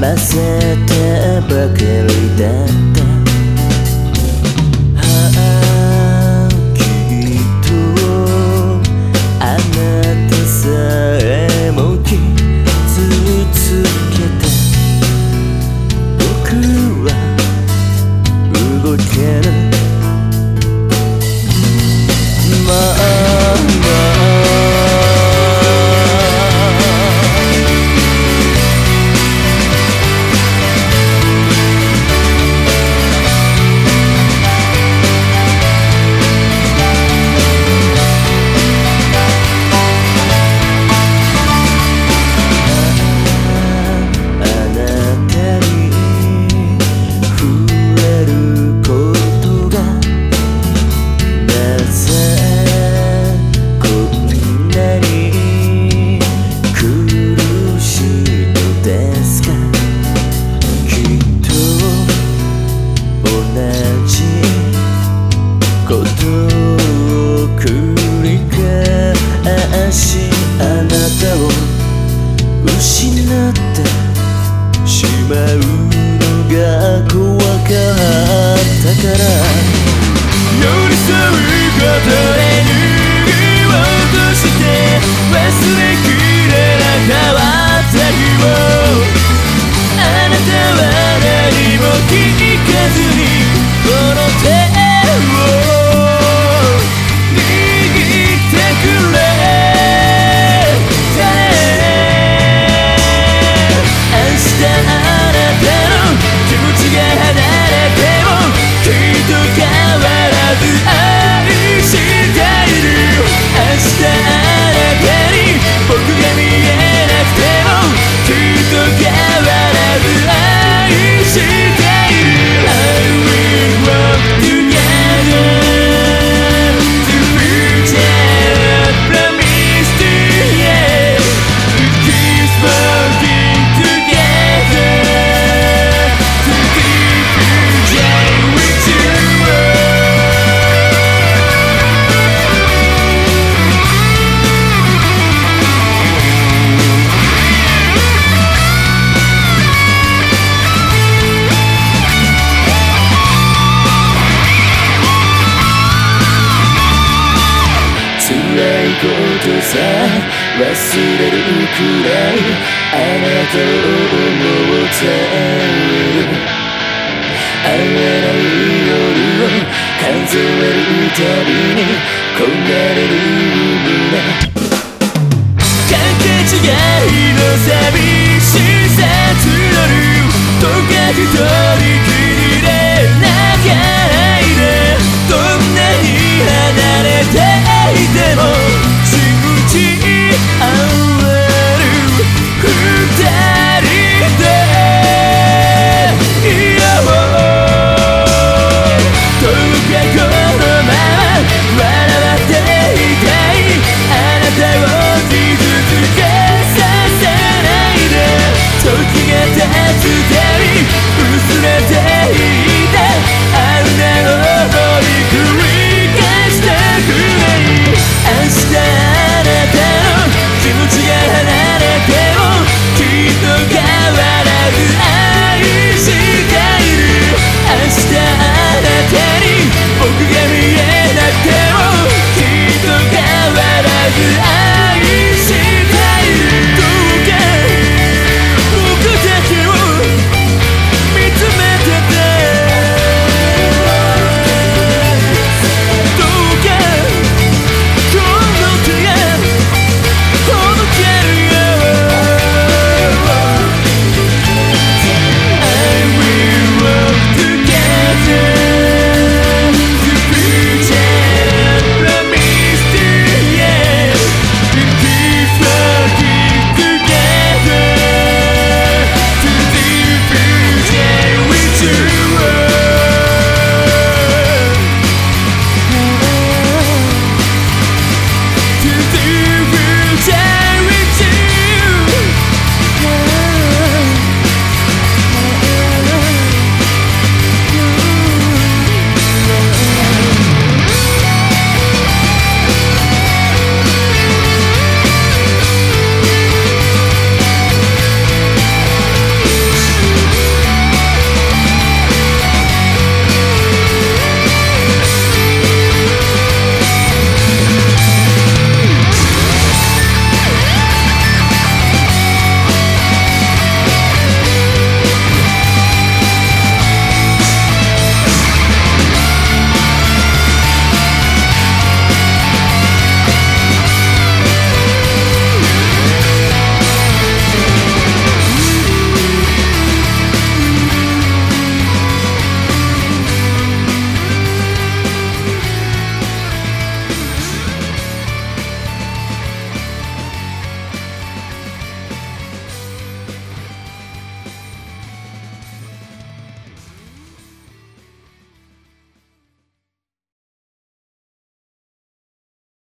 ませたばかりだ寄り添うことさ忘れるくらいあなたを思って会えない夜を数えるたびに焦がれる胸かけ違いの寂しさ募る。どっか一人きり